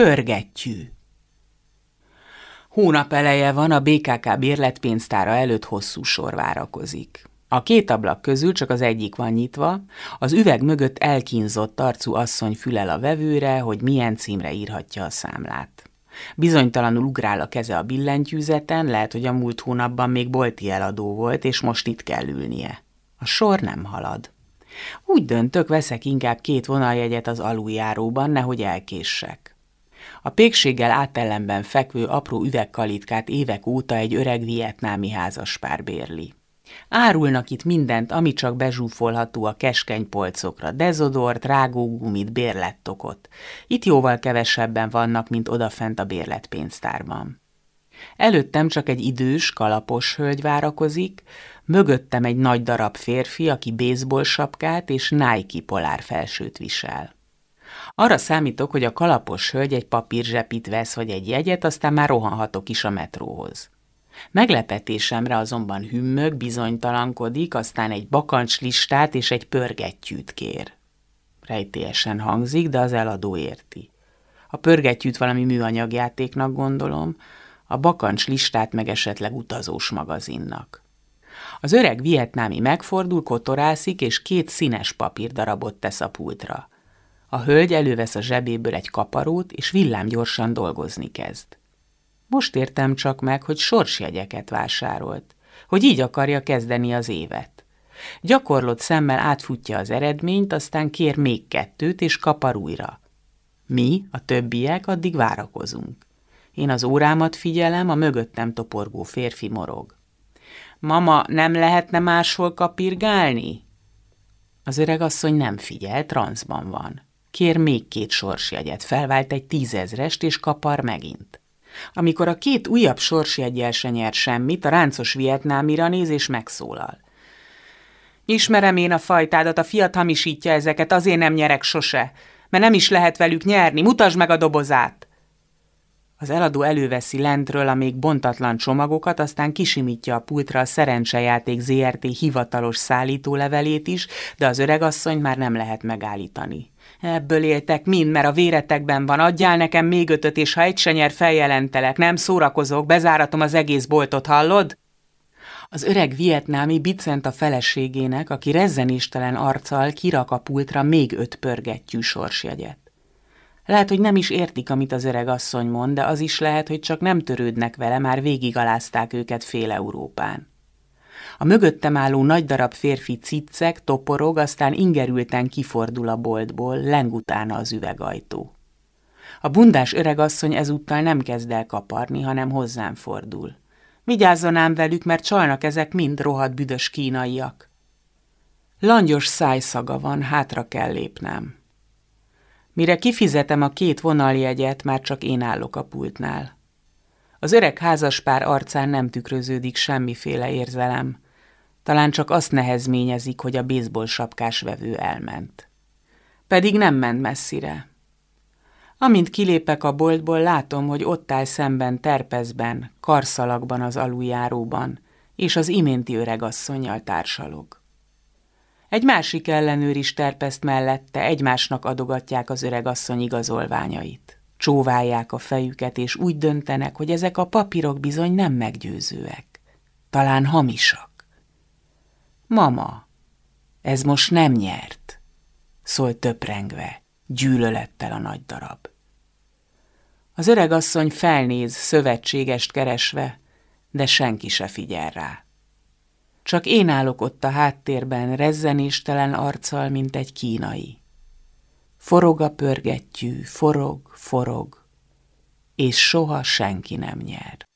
Pörgettyű. Hónap eleje van, a BKK bérletpénztára előtt hosszú sor várakozik. A két ablak közül csak az egyik van nyitva, az üveg mögött elkínzott arcú asszony fülel a vevőre, hogy milyen címre írhatja a számlát. Bizonytalanul ugrál a keze a billentyűzeten, lehet, hogy a múlt hónapban még bolti eladó volt, és most itt kell ülnie. A sor nem halad. Úgy döntök, veszek inkább két vonaljegyet az aluljáróban, nehogy elkéssek. A pékséggel átellenben fekvő apró üvegkalitkát évek óta egy öreg vietnámi házaspár bérli. Árulnak itt mindent, ami csak bezsúfolható a keskeny polcokra, dezodort, rágógumit, bérlettokot. Itt jóval kevesebben vannak, mint odafent a bérletpénztárban. Előttem csak egy idős, kalapos hölgy várakozik, mögöttem egy nagy darab férfi, aki baseball sapkát és Nike polár felsőt visel. Arra számítok, hogy a kalapos hölgy egy papírzsepit vesz vagy egy jegyet, aztán már rohanhatok is a metróhoz. Meglepetésemre azonban hümmög, bizonytalankodik, aztán egy bakancs listát és egy pörgettyűt kér. Rejtélyesen hangzik, de az eladó érti. A pörgettyűt valami műanyagjátéknak gondolom, a bakancs listát meg esetleg utazós magazinnak. Az öreg vietnámi megfordul, kotorászik, és két színes papírdarabot tesz a pultra. A hölgy elővesz a zsebéből egy kaparót, és villámgyorsan dolgozni kezd. Most értem csak meg, hogy sorsjegyeket vásárolt, hogy így akarja kezdeni az évet. Gyakorlott szemmel átfutja az eredményt, aztán kér még kettőt, és kapar újra. Mi, a többiek, addig várakozunk. Én az órámat figyelem, a mögöttem toporgó férfi morog. Mama, nem lehetne máshol kapirgálni? Az öreg asszony nem figyel, transzban van. Kér még két sorsjegyet, felvált egy tízezrest, és kapar megint. Amikor a két újabb sorsjegyel se nyer semmit, a ráncos vietnámira néz és megszólal. Ismerem én a fajtádat, a fiat hamisítja ezeket, azért nem nyerek sose, mert nem is lehet velük nyerni, mutasd meg a dobozát! Az eladó előveszi lentről a még bontatlan csomagokat, aztán kisimítja a pultra a szerencsejáték ZRT hivatalos szállítólevelét is, de az öregasszony már nem lehet megállítani. Ebből éltek mind, mert a véretekben van. Adjál nekem még ötöt, és ha egy senyer feljelentelek, nem szórakozok, bezáratom az egész boltot, hallod? Az öreg vietnámi bicent a feleségének, aki rezzenéstelen arccal kirak a pultra még öt pörgettyű sorsjegyet. Lehet, hogy nem is értik, amit az öreg asszony mond, de az is lehet, hogy csak nem törődnek vele, már végigalázták őket fél Európán. A mögöttem álló nagy darab férfi ciccek, toporog, aztán ingerülten kifordul a boltból, leng utána az üvegajtó. A bundás öregasszony ezúttal nem kezd el kaparni, hanem hozzám fordul. Vigyázzon ám velük, mert csalnak ezek mind rohadt büdös kínaiak. Langyos szájszaga van, hátra kell lépnem. Mire kifizetem a két vonaljegyet, már csak én állok a pultnál. Az öreg házaspár arcán nem tükröződik semmiféle érzelem. Talán csak azt nehezményezik, hogy a baseball sapkás vevő elment. Pedig nem ment messzire. Amint kilépek a boltból, látom, hogy ott áll szemben terpezben, karszalagban az aluljáróban, és az iménti öregasszonyjal társalog. Egy másik ellenőr is terpeszt mellette, egymásnak adogatják az öregasszony igazolványait. Csóválják a fejüket, és úgy döntenek, hogy ezek a papírok bizony nem meggyőzőek. Talán hamisak. Mama, ez most nem nyert, szólt töprengve, gyűlölettel a nagy darab. Az öreg asszony felnéz, szövetségest keresve, de senki se figyel rá. Csak én állok ott a háttérben, rezzenéstelen arccal, mint egy kínai. Forog a pörgettyű, forog, forog, és soha senki nem nyer.